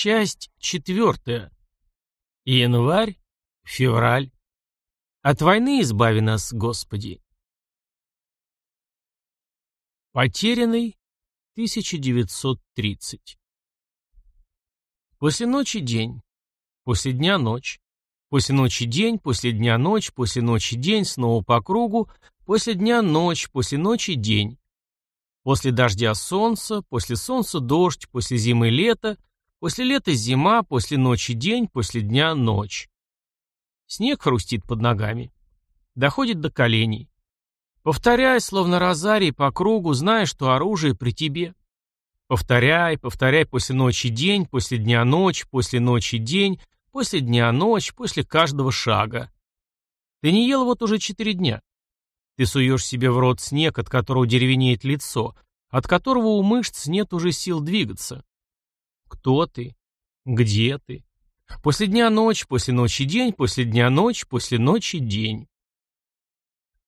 Часть четвертая. Январь, февраль. От войны избави нас, Господи. Потерянный 1930. После ночи день, после дня ночь, после ночи день, после дня ночь, после ночи день, снова по кругу, после дня ночь, после ночи день. После дождя солнце, после солнца дождь, после зимы лето, после лета зима, после ночи день, после дня ночь. Снег хрустит под ногами. Доходит до коленей. Повторяй, словно розарий по кругу, зная, что оружие при тебе. Повторяй, повторяй после ночи день, после дня ночь, после ночи день, после дня ночь, после каждого шага. Ты не ел вот уже четыре дня. Ты суешь себе в рот снег, от которого деревенеет лицо, от которого у мышц нет уже сил двигаться. Кто ты? Где ты? После дня ночь, после ночи день, после дня ночь, после ночи день.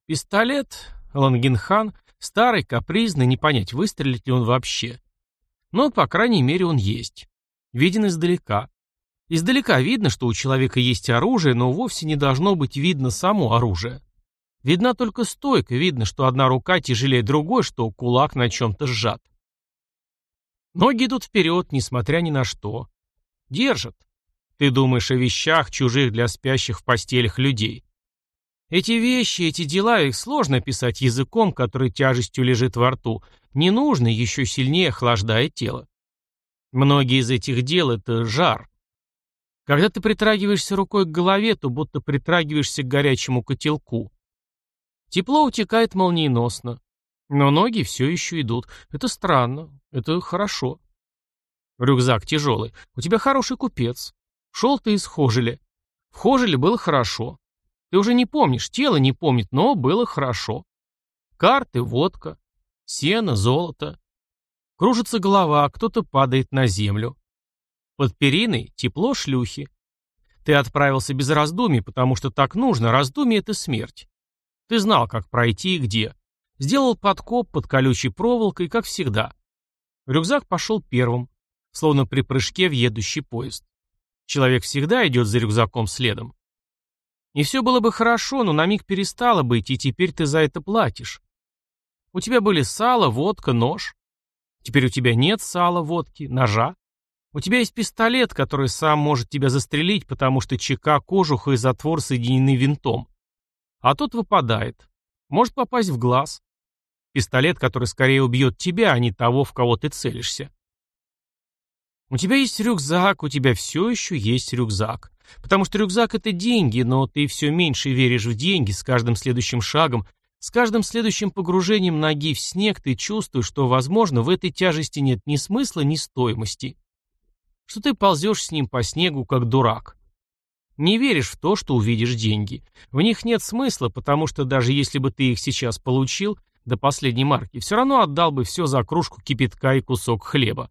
Пистолет, Лангенхан, старый, капризный, не понять, выстрелит ли он вообще. Но, по крайней мере, он есть. Виден издалека. Издалека видно, что у человека есть оружие, но вовсе не должно быть видно само оружие. Видна только стойка, видно, что одна рука тяжелее другой, что кулак на чем-то сжат. Ноги идут вперед, несмотря ни на что. Держат. Ты думаешь о вещах, чужих для спящих в постелях людей. Эти вещи, эти дела, их сложно писать языком, который тяжестью лежит во рту, не нужно, еще сильнее охлаждая тело. Многие из этих дел — это жар. Когда ты притрагиваешься рукой к голове, то будто притрагиваешься к горячему котелку. Тепло утекает молниеносно. Но ноги все еще идут. Это странно. Это хорошо. Рюкзак тяжелый. У тебя хороший купец. Шел ты из Хожеля. В Хожеле было хорошо. Ты уже не помнишь, тело не помнит, но было хорошо. Карты, водка, сено, золото. Кружится голова, кто-то падает на землю. Под периной тепло шлюхи. Ты отправился без раздумий, потому что так нужно, раздумие — это смерть. Ты знал, как пройти и где. Сделал подкоп под колючей проволокой, как всегда. Рюкзак пошел первым, словно при прыжке в едущий поезд. Человек всегда идет за рюкзаком следом. И все было бы хорошо, но на миг перестало быть, и теперь ты за это платишь. У тебя были сало, водка, нож. Теперь у тебя нет сала, водки, ножа. У тебя есть пистолет, который сам может тебя застрелить, потому что чека, кожуха и затвор соединены винтом. А тот выпадает. Может попасть в глаз. Пистолет, который скорее убьет тебя, а не того, в кого ты целишься. У тебя есть рюкзак, у тебя все еще есть рюкзак. Потому что рюкзак — это деньги, но ты все меньше веришь в деньги с каждым следующим шагом, с каждым следующим погружением ноги в снег ты чувствуешь, что, возможно, в этой тяжести нет ни смысла, ни стоимости. Что ты ползешь с ним по снегу, как дурак. Не веришь в то, что увидишь деньги. В них нет смысла, потому что даже если бы ты их сейчас получил, до последней марки, все равно отдал бы все за кружку кипятка и кусок хлеба.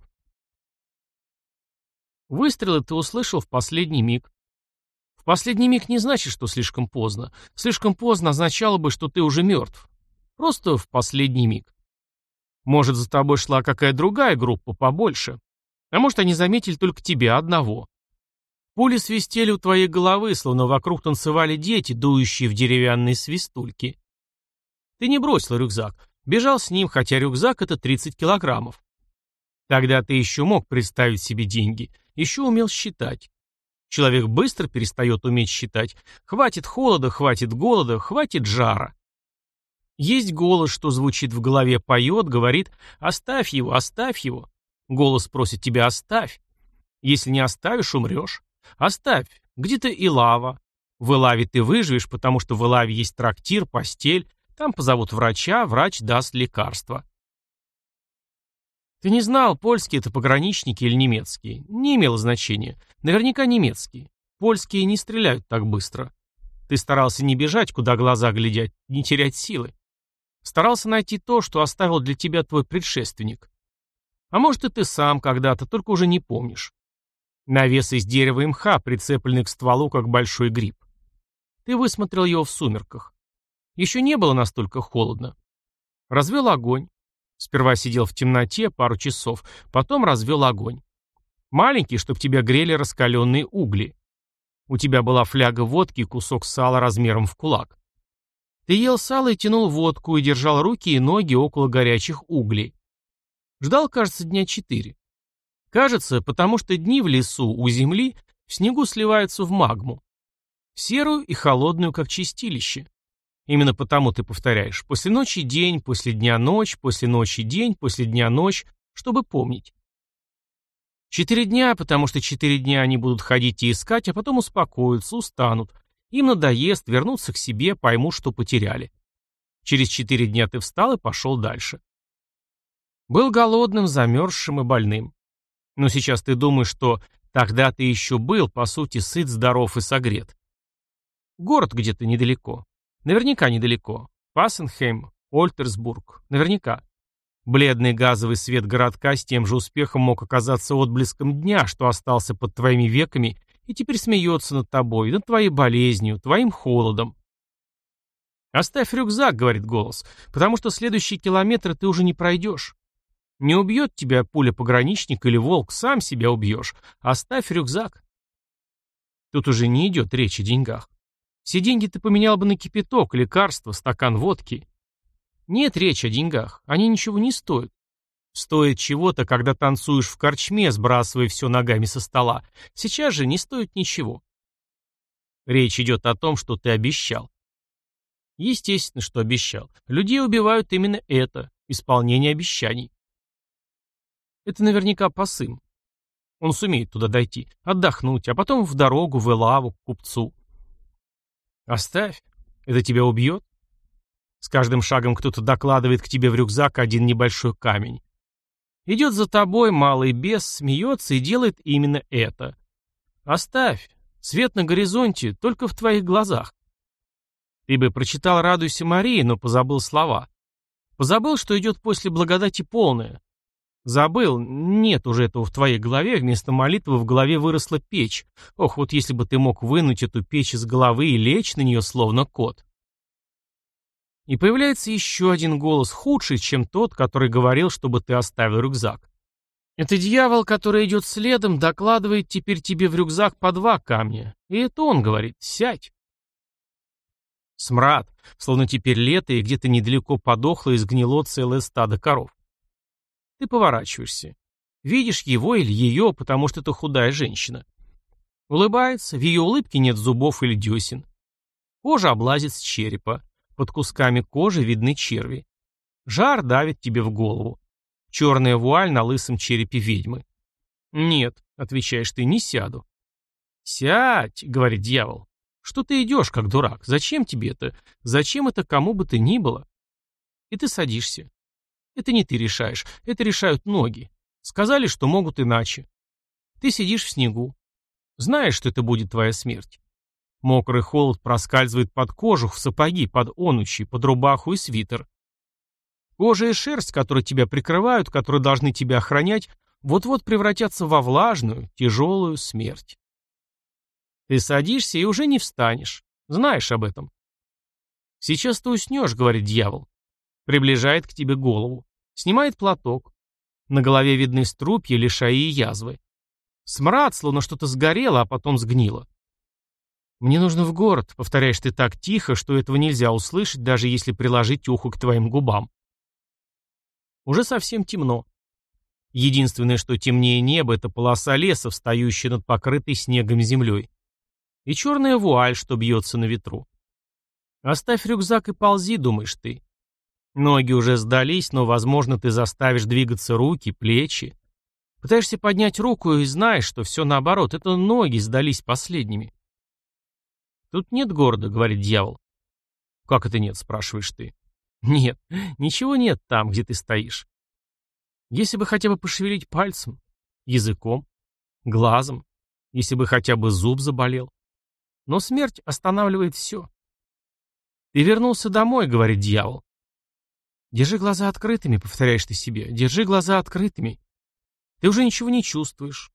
Выстрелы ты услышал в последний миг. В последний миг не значит, что слишком поздно. Слишком поздно означало бы, что ты уже мертв. Просто в последний миг. Может, за тобой шла какая другая группа побольше. А может, они заметили только тебя одного. Пули свистели у твоей головы, словно вокруг танцевали дети, дующие в деревянные свистульки. Ты не бросил рюкзак. Бежал с ним, хотя рюкзак — это 30 килограммов. Тогда ты еще мог представить себе деньги. Еще умел считать. Человек быстро перестает уметь считать. Хватит холода, хватит голода, хватит жара. Есть голос, что звучит в голове, поет, говорит «Оставь его, оставь его». Голос просит тебя «Оставь». Если не оставишь, умрешь. Оставь. Где-то и лава. В Илаве ты выживешь, потому что в Илаве есть трактир, постель. Там позовут врача, врач даст лекарство. Ты не знал, польские это пограничники или немецкие. Не имело значения. Наверняка немецкие. Польские не стреляют так быстро. Ты старался не бежать, куда глаза глядят, не терять силы. Старался найти то, что оставил для тебя твой предшественник. А может и ты сам когда-то, только уже не помнишь. Навес из дерева и мха, прицепленный к стволу, как большой гриб. Ты высмотрел его в сумерках. Еще не было настолько холодно. Развел огонь. Сперва сидел в темноте пару часов, потом развел огонь. Маленький, чтобы тебя грели раскаленные угли. У тебя была фляга водки и кусок сала размером в кулак. Ты ел сало и тянул водку, и держал руки и ноги около горячих углей. Ждал, кажется, дня четыре. Кажется, потому что дни в лесу у земли в снегу сливаются в магму. Серую и холодную, как чистилище. Именно потому ты повторяешь «после ночи день, после дня ночь, после ночи день, после дня ночь», чтобы помнить. Четыре дня, потому что четыре дня они будут ходить и искать, а потом успокоятся, устанут. Им надоест, вернутся к себе, поймут, что потеряли. Через четыре дня ты встал и пошел дальше. Был голодным, замерзшим и больным. Но сейчас ты думаешь, что тогда ты еще был, по сути, сыт, здоров и согрет. Город где-то недалеко. Наверняка недалеко. Пассенхейм, Ольтерсбург. Наверняка. Бледный газовый свет городка с тем же успехом мог оказаться отблеском дня, что остался под твоими веками и теперь смеется над тобой, над твоей болезнью, твоим холодом. «Оставь рюкзак», — говорит голос, — «потому что следующие километры ты уже не пройдешь. Не убьет тебя пуля пограничник или волк, сам себя убьешь. Оставь рюкзак». Тут уже не идет речь о деньгах. Все деньги ты поменял бы на кипяток, лекарство, стакан водки. Нет речи о деньгах, они ничего не стоят. Стоит чего-то, когда танцуешь в корчме, сбрасывая все ногами со стола. Сейчас же не стоит ничего. Речь идет о том, что ты обещал. Естественно, что обещал. Людей убивают именно это, исполнение обещаний. Это наверняка посым. Он сумеет туда дойти, отдохнуть, а потом в дорогу, в Элаву, к купцу. Оставь. Это тебя убьет? С каждым шагом кто-то докладывает к тебе в рюкзак один небольшой камень. Идет за тобой малый бес, смеется и делает именно это. Оставь. Свет на горизонте только в твоих глазах. Ты бы прочитал «Радуйся, Марии», но позабыл слова. Позабыл, что идет после благодати полная. Забыл, нет уже этого в твоей голове, вместо молитвы в голове выросла печь. Ох, вот если бы ты мог вынуть эту печь из головы и лечь на нее словно кот. И появляется еще один голос, худший, чем тот, который говорил, чтобы ты оставил рюкзак. Это дьявол, который идет следом, докладывает теперь тебе в рюкзак по два камня. И это он говорит «сядь». Смрад, словно теперь лето, и где-то недалеко подохло и сгнило целое стадо коров. Ты поворачиваешься. Видишь его или ее, потому что это худая женщина. Улыбается, в ее улыбке нет зубов или десен. Кожа облазит с черепа. Под кусками кожи видны черви. Жар давит тебе в голову. Черная вуаль на лысом черепе ведьмы. «Нет», — отвечаешь ты, — «не сяду». «Сядь», — говорит дьявол. «Что ты идешь, как дурак? Зачем тебе это? Зачем это кому бы ты ни было?» И ты садишься. Это не ты решаешь, это решают ноги. Сказали, что могут иначе. Ты сидишь в снегу. Знаешь, что это будет твоя смерть. Мокрый холод проскальзывает под кожух, в сапоги, под онучи, под рубаху и свитер. Кожа и шерсть, которые тебя прикрывают, которые должны тебя охранять, вот-вот превратятся во влажную, тяжелую смерть. Ты садишься и уже не встанешь. Знаешь об этом. Сейчас ты уснешь, говорит дьявол. Приближает к тебе голову. Снимает платок. На голове видны струпья, лишаи и язвы. Смрад, словно что-то сгорело, а потом сгнило. «Мне нужно в город», — повторяешь ты так тихо, что этого нельзя услышать, даже если приложить ухо к твоим губам. Уже совсем темно. Единственное, что темнее неба, это полоса леса, встающая над покрытой снегом землей. И черная вуаль, что бьется на ветру. Оставь рюкзак и ползи, думаешь ты. Ноги уже сдались, но, возможно, ты заставишь двигаться руки, плечи. Пытаешься поднять руку и знаешь, что все наоборот, это ноги сдались последними. «Тут нет города», — говорит дьявол. «Как это нет?» — спрашиваешь ты. «Нет, ничего нет там, где ты стоишь. Если бы хотя бы пошевелить пальцем, языком, глазом, если бы хотя бы зуб заболел. Но смерть останавливает все. «Ты вернулся домой», — говорит дьявол. Держи глаза открытыми, повторяешь ты себе. Держи глаза открытыми. Ты уже ничего не чувствуешь.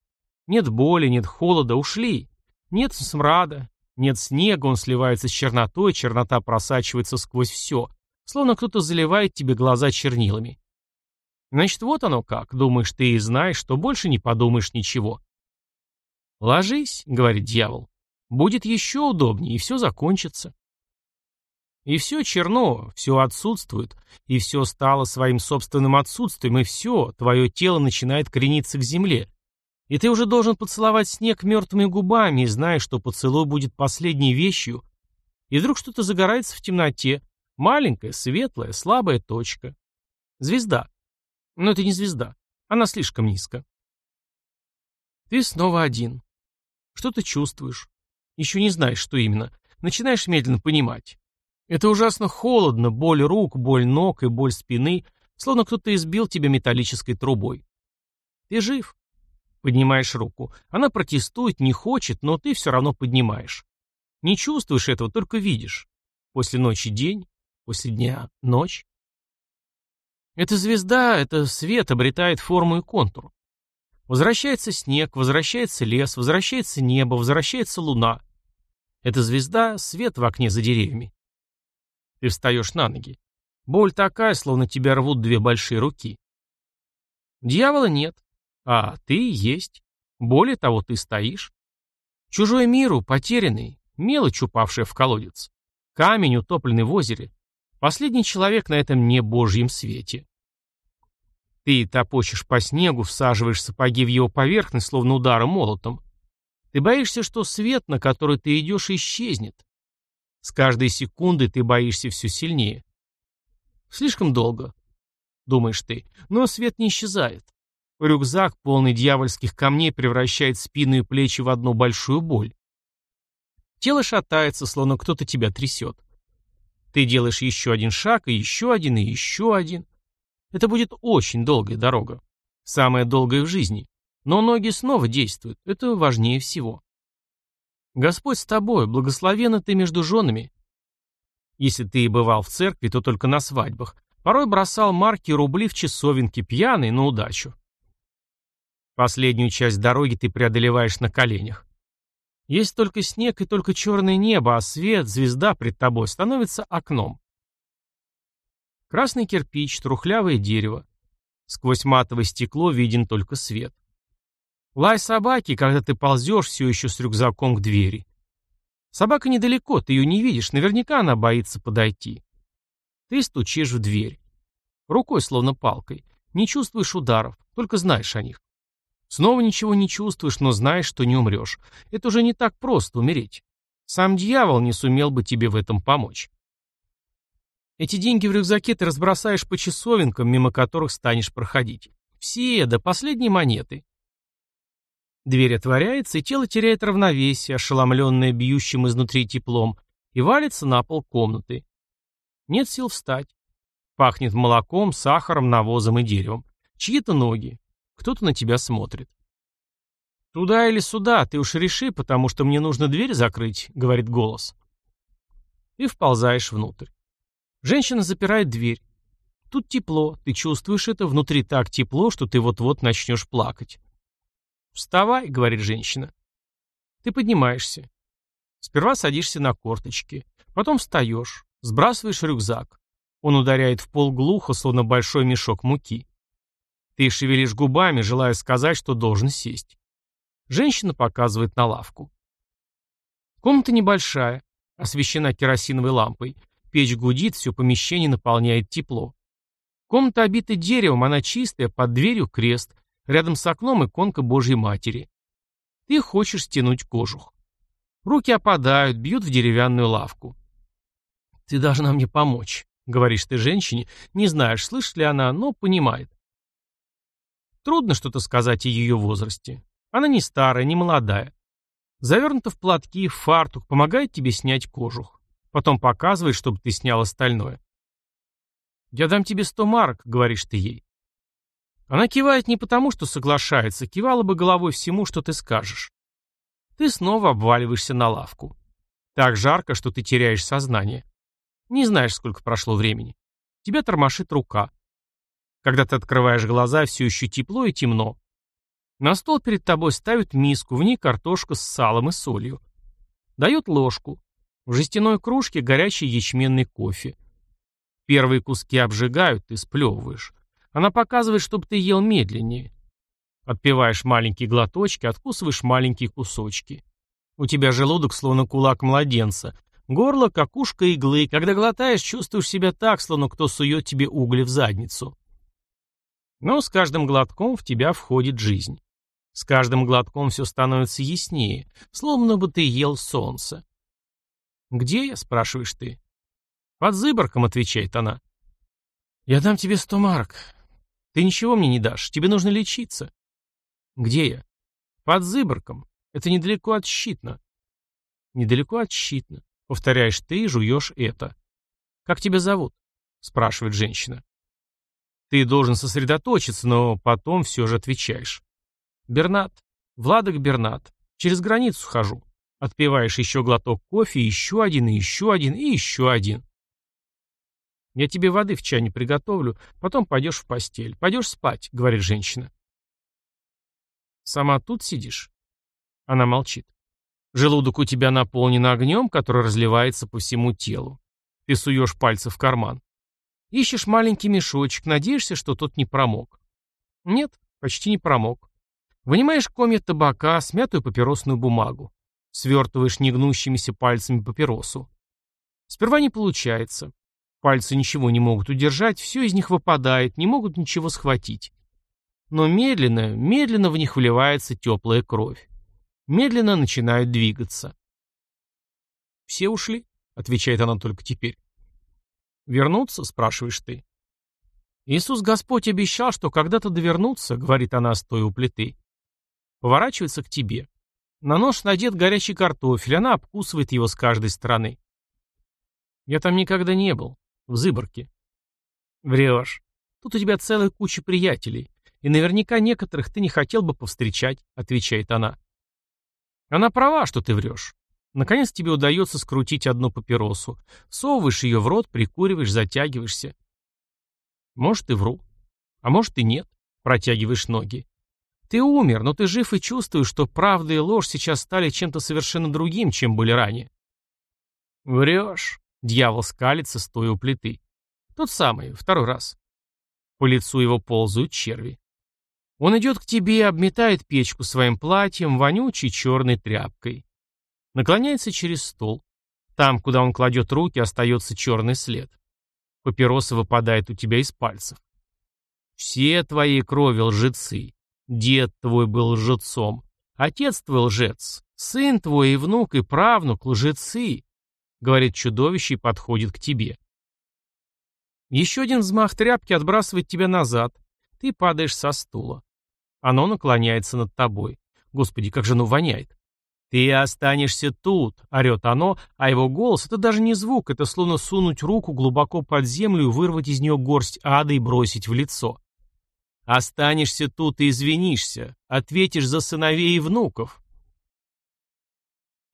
Нет боли, нет холода, ушли. Нет смрада, нет снега, он сливается с чернотой, чернота просачивается сквозь все, словно кто-то заливает тебе глаза чернилами. Значит, вот оно как. Думаешь ты и знаешь, что больше не подумаешь ничего. «Ложись», — говорит дьявол. «Будет еще удобнее, и все закончится». И все черно, все отсутствует, и все стало своим собственным отсутствием, и все, твое тело начинает крениться к земле. И ты уже должен поцеловать снег мертвыми губами, и знаешь, что поцелуй будет последней вещью. И вдруг что-то загорается в темноте. Маленькая, светлая, слабая точка. Звезда. Но это не звезда. Она слишком низко. Ты снова один. Что ты чувствуешь? Еще не знаешь, что именно. Начинаешь медленно понимать. Это ужасно холодно, боль рук, боль ног и боль спины, словно кто-то избил тебя металлической трубой. Ты жив. Поднимаешь руку. Она протестует, не хочет, но ты все равно поднимаешь. Не чувствуешь этого, только видишь. После ночи день, после дня ночь. Эта звезда, это свет обретает форму и контур. Возвращается снег, возвращается лес, возвращается небо, возвращается луна. Эта звезда — свет в окне за деревьями. Ты встаешь на ноги. Боль такая, словно тебя рвут две большие руки. Дьявола нет, а ты есть. Более того, ты стоишь. Чужой миру, потерянный, мелочь, упавшая в колодец. Камень, утопленный в озере. Последний человек на этом не божьем свете. Ты топочешь по снегу, всаживаешь сапоги в его поверхность, словно ударом молотом. Ты боишься, что свет, на который ты идешь, исчезнет. С каждой секундой ты боишься все сильнее. Слишком долго, думаешь ты, но свет не исчезает. Рюкзак, полный дьявольских камней, превращает спину и плечи в одну большую боль. Тело шатается, словно кто-то тебя трясет. Ты делаешь еще один шаг, и еще один, и еще один. Это будет очень долгая дорога. Самая долгая в жизни. Но ноги снова действуют. Это важнее всего. Господь с тобой, благословенна ты между женами. Если ты и бывал в церкви, то только на свадьбах. Порой бросал марки рубли в часовенке, пьяный, на удачу. Последнюю часть дороги ты преодолеваешь на коленях. Есть только снег и только черное небо, а свет, звезда пред тобой становится окном. Красный кирпич, трухлявое дерево. Сквозь матовое стекло виден только свет. Лай собаки, когда ты ползешь все еще с рюкзаком к двери. Собака недалеко, ты ее не видишь, наверняка она боится подойти. Ты стучишь в дверь. Рукой, словно палкой. Не чувствуешь ударов, только знаешь о них. Снова ничего не чувствуешь, но знаешь, что не умрешь. Это уже не так просто умереть. Сам дьявол не сумел бы тебе в этом помочь. Эти деньги в рюкзаке ты разбросаешь по часовенкам, мимо которых станешь проходить. Все, до последней монеты. Дверь отворяется, и тело теряет равновесие, ошеломленное бьющим изнутри теплом, и валится на пол комнаты. Нет сил встать. Пахнет молоком, сахаром, навозом и деревом. Чьи-то ноги. Кто-то на тебя смотрит. «Туда или сюда, ты уж реши, потому что мне нужно дверь закрыть», — говорит голос. Ты вползаешь внутрь. Женщина запирает дверь. Тут тепло, ты чувствуешь это, внутри так тепло, что ты вот-вот начнешь плакать. «Вставай», — говорит женщина. Ты поднимаешься. Сперва садишься на корточки, потом встаешь, сбрасываешь рюкзак. Он ударяет в пол глухо, словно большой мешок муки. Ты шевелишь губами, желая сказать, что должен сесть. Женщина показывает на лавку. Комната небольшая, освещена керосиновой лампой. Печь гудит, все помещение наполняет тепло. Комната обита деревом, она чистая, под дверью крест, рядом с окном иконка Божьей Матери. Ты хочешь стянуть кожух. Руки опадают, бьют в деревянную лавку. «Ты должна мне помочь», — говоришь ты женщине, не знаешь, слышит ли она, но понимает. Трудно что-то сказать о ее возрасте. Она не старая, не молодая. Завернута в платки, в фартук, помогает тебе снять кожух. Потом показывает, чтобы ты снял остальное. «Я дам тебе сто марок», — говоришь ты ей. Она кивает не потому, что соглашается, кивала бы головой всему, что ты скажешь. Ты снова обваливаешься на лавку. Так жарко, что ты теряешь сознание. Не знаешь, сколько прошло времени. Тебя тормошит рука. Когда ты открываешь глаза, все еще тепло и темно. На стол перед тобой ставят миску, в ней картошка с салом и солью. Дают ложку. В жестяной кружке горячий ячменный кофе. Первые куски обжигают, ты сплевываешь. Она показывает, чтобы ты ел медленнее. Отпиваешь маленькие глоточки, откусываешь маленькие кусочки. У тебя желудок словно кулак младенца. Горло, как ушко иглы. Когда глотаешь, чувствуешь себя так, словно кто сует тебе угли в задницу. Но с каждым глотком в тебя входит жизнь. С каждым глотком все становится яснее, словно бы ты ел солнце. «Где я?» — спрашиваешь ты. «Под Зыборком», — отвечает она. «Я дам тебе сто марок. Ты ничего мне не дашь, тебе нужно лечиться». «Где я?» «Под Зыборком. Это недалеко от Щитна». «Недалеко от Щитна», — повторяешь ты и жуешь это. «Как тебя зовут?» — спрашивает женщина. Ты должен сосредоточиться, но потом все же отвечаешь. Бернат. Владок Бернат. Через границу хожу. Отпиваешь еще глоток кофе, еще один, и еще один, и еще один. Я тебе воды в чане приготовлю, потом пойдешь в постель. Пойдешь спать, говорит женщина. Сама тут сидишь? Она молчит. Желудок у тебя наполнен огнем, который разливается по всему телу. Ты суешь пальцы в карман. Ищешь маленький мешочек, надеешься, что тот не промок. Нет, почти не промок. Вынимаешь комья табака, смятую папиросную бумагу. Свертываешь негнущимися пальцами папиросу. Сперва не получается. Пальцы ничего не могут удержать, все из них выпадает, не могут ничего схватить. Но медленно, медленно в них вливается теплая кровь. Медленно начинают двигаться. «Все ушли?» — отвечает она только теперь. «Вернуться?» — спрашиваешь ты. «Иисус Господь обещал, что когда-то довернутся», — говорит она, стоя у плиты. Поворачивается к тебе. На нож надет горячий картофель, она обкусывает его с каждой стороны. «Я там никогда не был. В Зыборке». «Врешь. Тут у тебя целая куча приятелей, и наверняка некоторых ты не хотел бы повстречать», — отвечает она. Она права, что ты врешь. Наконец тебе удается скрутить одну папиросу. Совываешь ее в рот, прикуриваешь, затягиваешься. Может, и вру. А может, и нет. Протягиваешь ноги. Ты умер, но ты жив и чувствуешь, что правда и ложь сейчас стали чем-то совершенно другим, чем были ранее. Врешь. Дьявол скалится, стоя у плиты. Тот самый, второй раз. По лицу его ползают черви. Он идет к тебе и обметает печку своим платьем, вонючей черной тряпкой. Наклоняется через стол. Там, куда он кладет руки, остается черный след. Папироса выпадает у тебя из пальцев. Все твои крови лжецы. Дед твой был лжецом. Отец твой лжец. Сын твой и внук и правнук лжецы. Говорит чудовище и подходит к тебе. Еще один взмах тряпки отбрасывает тебя назад. Ты падаешь со стула. Оно наклоняется над тобой. Господи, как же оно воняет. «Ты останешься тут!» — орет оно, а его голос — это даже не звук, это словно сунуть руку глубоко под землю и вырвать из нее горсть ада и бросить в лицо. «Останешься тут и извинишься, ответишь за сыновей и внуков».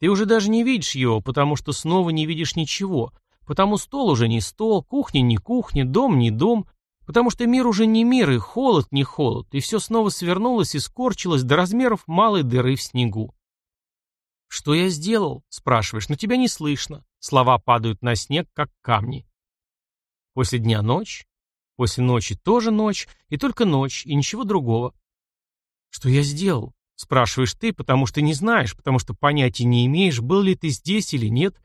Ты уже даже не видишь его, потому что снова не видишь ничего, потому стол уже не стол, кухня не кухня, дом не дом, потому что мир уже не мир и холод не холод, и все снова свернулось и скорчилось до размеров малой дыры в снегу. «Что я сделал?» — спрашиваешь, но тебя не слышно. Слова падают на снег, как камни. После дня ночь, после ночи тоже ночь, и только ночь, и ничего другого. «Что я сделал?» — спрашиваешь ты, потому что не знаешь, потому что понятия не имеешь, был ли ты здесь или нет.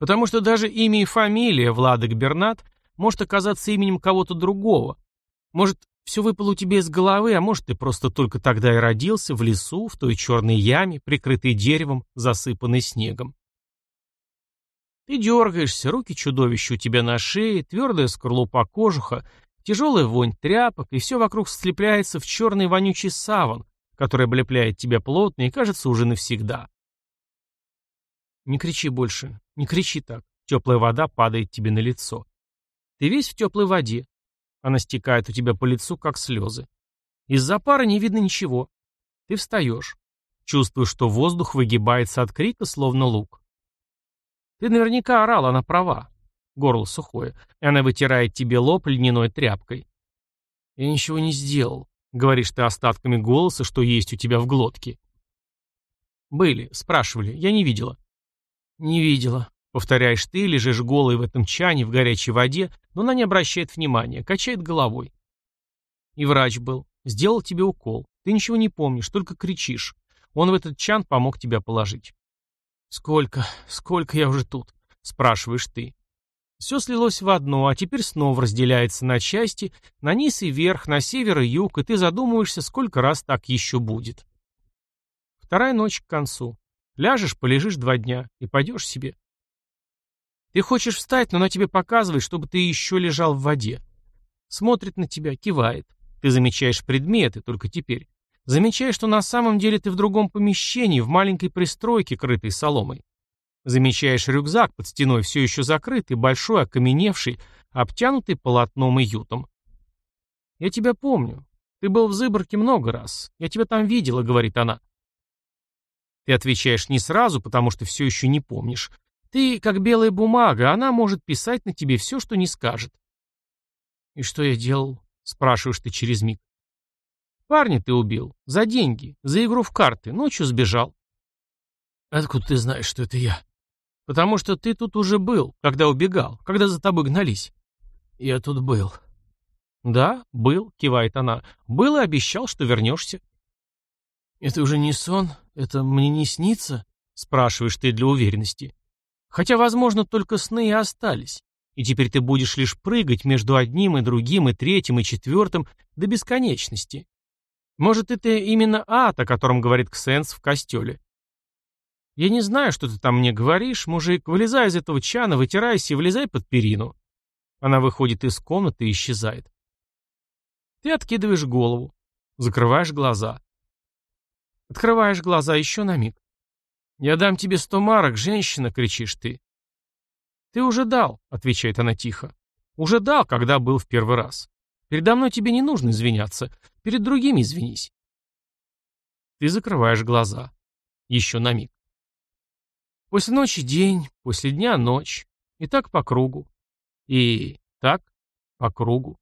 Потому что даже имя и фамилия Владык Бернат может оказаться именем кого-то другого. Может, все выпало у тебя из головы, а может, ты просто только тогда и родился, в лесу, в той черной яме, прикрытой деревом, засыпанной снегом. Ты дергаешься, руки чудовища у тебя на шее, твердая скорлупа кожуха, тяжелая вонь тряпок, и все вокруг слепляется в черный вонючий саван, который облепляет тебя плотно и кажется уже навсегда. Не кричи больше, не кричи так. Теплая вода падает тебе на лицо. Ты весь в теплой воде, она стекает у тебя по лицу, как слезы. Из-за пара не видно ничего. Ты встаешь. Чувствуешь, что воздух выгибается от крика, словно лук. Ты наверняка орал, она права. Горло сухое. И она вытирает тебе лоб льняной тряпкой. Я ничего не сделал. Говоришь ты остатками голоса, что есть у тебя в глотке. Были, спрашивали, я не видела. Не видела. Повторяешь ты, лежишь голый в этом чане, в горячей воде, но она не обращает внимания, качает головой. И врач был. Сделал тебе укол. Ты ничего не помнишь, только кричишь. Он в этот чан помог тебя положить. «Сколько, сколько я уже тут?» — спрашиваешь ты. Все слилось в одно, а теперь снова разделяется на части, на низ и вверх, на север и юг, и ты задумываешься, сколько раз так еще будет. Вторая ночь к концу. Ляжешь, полежишь два дня и пойдешь себе. Ты хочешь встать, но она тебе показывает, чтобы ты еще лежал в воде. Смотрит на тебя, кивает. Ты замечаешь предметы, только теперь. Замечаешь, что на самом деле ты в другом помещении, в маленькой пристройке, крытой соломой. Замечаешь рюкзак под стеной, все еще закрытый, большой, окаменевший, обтянутый полотном и ютом. «Я тебя помню. Ты был в Зыборке много раз. Я тебя там видела», — говорит она. Ты отвечаешь не сразу, потому что все еще не помнишь. Ты как белая бумага, она может писать на тебе все, что не скажет. «И что я делал?» — спрашиваешь ты через миг. «Парня ты убил. За деньги. За игру в карты. Ночью сбежал». «Откуда ты знаешь, что это я?» «Потому что ты тут уже был, когда убегал, когда за тобой гнались». «Я тут был». «Да, был», — кивает она. «Был и обещал, что вернешься». «Это уже не сон? Это мне не снится?» — спрашиваешь ты для уверенности. Хотя, возможно, только сны и остались. И теперь ты будешь лишь прыгать между одним и другим, и третьим, и четвертым до бесконечности. Может, это именно ад, о котором говорит Ксенс в костеле. Я не знаю, что ты там мне говоришь, мужик. Вылезай из этого чана, вытирайся и влезай под перину. Она выходит из комнаты и исчезает. Ты откидываешь голову, закрываешь глаза. Открываешь глаза еще на миг. «Я дам тебе сто марок, женщина!» — кричишь ты. «Ты уже дал», — отвечает она тихо. «Уже дал, когда был в первый раз. Передо мной тебе не нужно извиняться. Перед другими извинись». Ты закрываешь глаза. Еще на миг. После ночи день, после дня ночь. И так по кругу. И так по кругу.